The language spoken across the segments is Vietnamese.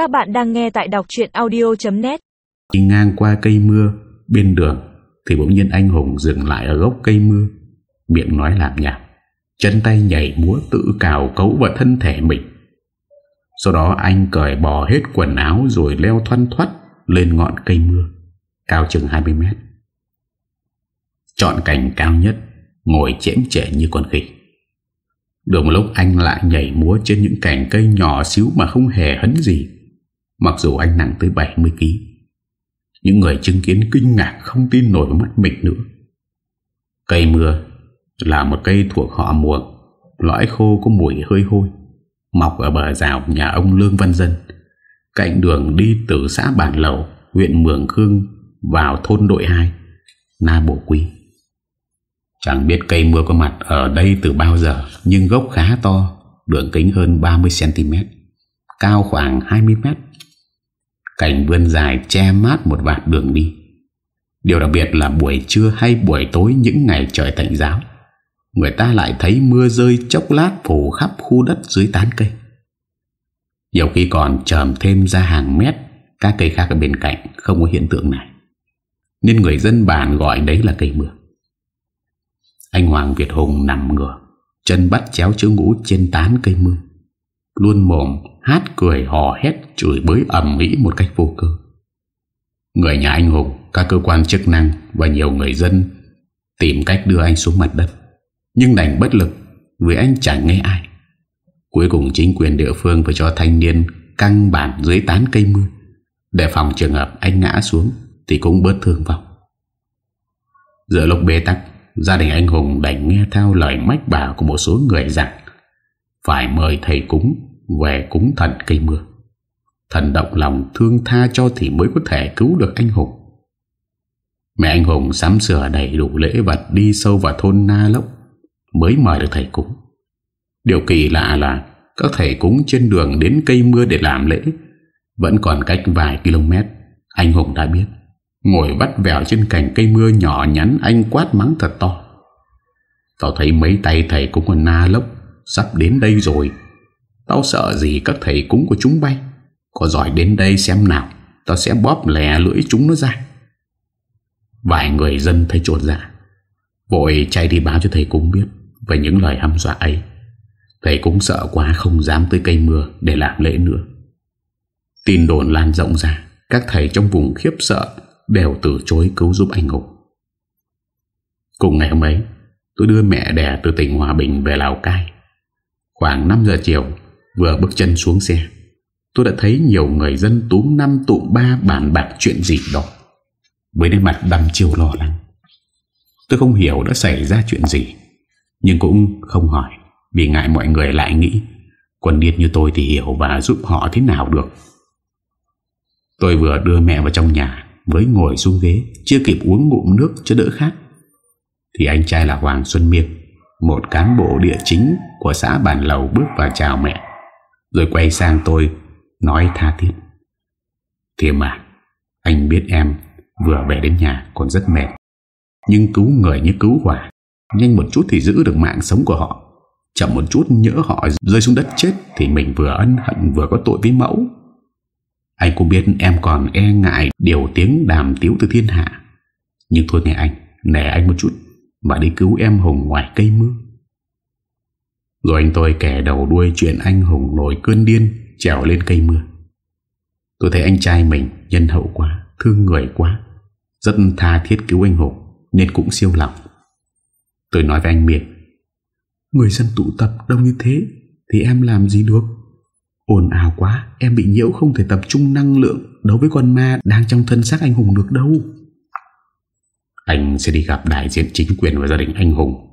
Các bạn đang nghe tại đọc chuyện audio.net Đi ngang qua cây mưa, bên đường, Thì bỗng nhiên anh Hùng dừng lại ở gốc cây mưa, Miệng nói làm nhạc Chân tay nhảy múa tự cào cấu vào thân thể mình. Sau đó anh cởi bỏ hết quần áo Rồi leo thoăn thoát lên ngọn cây mưa, Cao chừng 20 mét. Chọn cảnh cao nhất, Ngồi chễm chệ như con khỉ. Được một lúc anh lại nhảy múa Trên những cành cây nhỏ xíu Mà không hề hấn gì. Mặc dù anh nặng tới 70kg Những người chứng kiến kinh ngạc Không tin nổi mắt mình nữa. Cây mưa Là một cây thuộc họ muộn Lõi khô có mùi hơi hôi, Mọc ở bờ rào nhà ông Lương Văn Dân, Cạnh đường đi từ xã Bản Lầu, Huyện Mường Khương Vào thôn đội 2 Na Bổ Quy. Chẳng biết cây mưa có mặt ở đây từ bao giờ, Nhưng gốc khá to, Đường kính hơn 30cm Cao khoảng 20m Cảnh vươn dài che mát một vạt đường đi. Điều đặc biệt là buổi trưa hay buổi tối những ngày trời tạnh giáo, Người ta lại thấy mưa rơi chốc lát phủ khắp khu đất dưới tán cây. Nhiều khi còn trầm thêm ra hàng mét, Các cây khác ở bên cạnh không có hiện tượng này Nên người dân bản gọi đấy là cây mưa. Anh Hoàng Việt Hùng nằm ngửa, Chân bắt chéo chữ ngũ trên tán cây mưa, Luôn mồm hát cười hò hét chửi bới ẩm mỹ một cách vô cơ. Người nhà anh Hùng, các cơ quan chức năng và nhiều người dân tìm cách đưa anh xuống mặt đất. Nhưng đành bất lực vì anh chẳng nghe ai. Cuối cùng chính quyền địa phương phải cho thanh niên căng bản dưới tán cây mưa để phòng trường hợp anh ngã xuống thì cũng bớt thương vọng. Giữa lúc bế tắc, gia đình anh Hùng đành nghe theo lời mách bảo của một số người rằng phải mời thầy cúng về cúng thần cây mưa. Thần động lòng thương tha cho thì mới có thể cứu được anh Hùng. Mẹ anh Hùng sắm sửa đầy đủ lễ vật đi sâu vào thôn Na Lốc, mới mời được thầy cúng. Điều kỳ lạ là các thầy cúng trên đường đến cây mưa để làm lễ, vẫn còn cách vài km. Anh Hùng đã biết. Ngồi bắt vẹo trên cành cây mưa nhỏ nhắn, anh quát mắng thật to. Tao thấy mấy tay thầy cúng ở Na Lốc sắp đến đây rồi Tao sợ gì các thầy cúng của chúng bay. Có giỏi đến đây xem nào, Tao sẽ bóp lẻ lưỡi chúng nó ra. Vài người dân thấy trột dạ Vội chạy đi báo cho thầy cúng biết Về những lời hăm dọa ấy. Thầy cúng sợ quá không dám tới cây mưa Để làm lễ nữa. Tin đồn lan rộng ra, Các thầy trong vùng khiếp sợ Đều từ chối cứu giúp anh hùng. Cùng ngày hôm ấy, Tôi đưa mẹ đẻ từ tỉnh Hòa Bình về Lào Cai. Khoảng 5 giờ chiều Vừa bước chân xuống xe. Tôi đã thấy nhiều người dân túm năm tụm ba bàn bạc chuyện gì đó. Với nét mặt đăm chiều lo lắng. Tôi không hiểu đã xảy ra chuyện gì, Nhưng cũng không hỏi, Vì ngại mọi người lại nghĩ. Quân điên như tôi thì hiểu và giúp họ thế nào được. Tôi vừa đưa mẹ vào trong nhà, Với ngồi xuống ghế, Chưa kịp uống ngụm nước cho đỡ khát, Thì anh trai là Hoàng Xuân Miên, Một cán bộ địa chính Của xã Bản Lầu bước vào chào mẹ rồi quay sang tôi, Nói tha thiết. Thiêm à Anh biết em vừa về đến nhà còn rất mệt. Nhưng cứu người như cứu hỏa, Nhanh một chút thì giữ được mạng sống của họ. Chậm một chút nhỡ họ rơi xuống đất chết Thì mình vừa ân hận vừa có tội với mẫu. Anh cũng biết em còn e ngại Điều tiếng đàm tiếu từ thiên hạ. Nhưng thôi nghe anh Nè anh một chút Và đi cứu em Hùng ngoài cây mưa rồi anh tôi kẻ đầu đuôi chuyện anh Hùng nổi cơn điên Trèo lên cây mưa. Tôi thấy anh trai mình nhân hậu quá, Thương người quá, Rất tha thiết cứu anh Hùng, Nên cũng siêu lòng. Tôi nói với anh Miệt, Người dân tụ tập đông như thế Thì em làm gì được? Ồn ào quá, Em bị nhiễu không thể tập trung năng lượng Đấu với con ma đang trong thân xác anh Hùng được đâu. Anh sẽ đi gặp đại diện chính quyền và gia đình anh Hùng.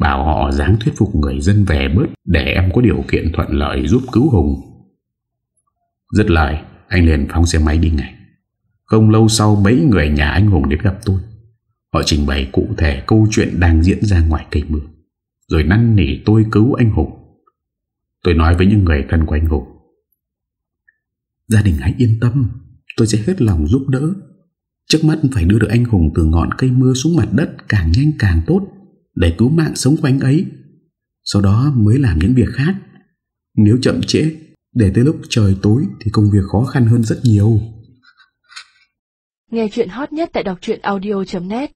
Bảo họ dáng thuyết phục người dân về bớt Để em có điều kiện thuận lợi giúp cứu Hùng. Rất lời, Anh liền phóng xe máy đi ngay. Không lâu sau, mấy người nhà anh Hùng đến gặp tôi. Họ trình bày cụ thể câu chuyện đang diễn ra ngoài cây mưa Rồi năn nỉ tôi cứu anh Hùng. Tôi nói với những người thân của anh Hùng, Gia đình hãy yên tâm, Tôi sẽ hết lòng giúp đỡ. Trước mắt phải đưa được anh Hùng từ ngọn cây mưa xuống mặt đất Càng nhanh càng tốt để cứu mạng sống của anh ấy. Sau đó mới làm những việc khác. Nếu chậm trễ, Để tới lúc trời tối Thì công việc khó khăn hơn rất nhiều. Nghe chuyện hot nhất tại đọc truyện audio.net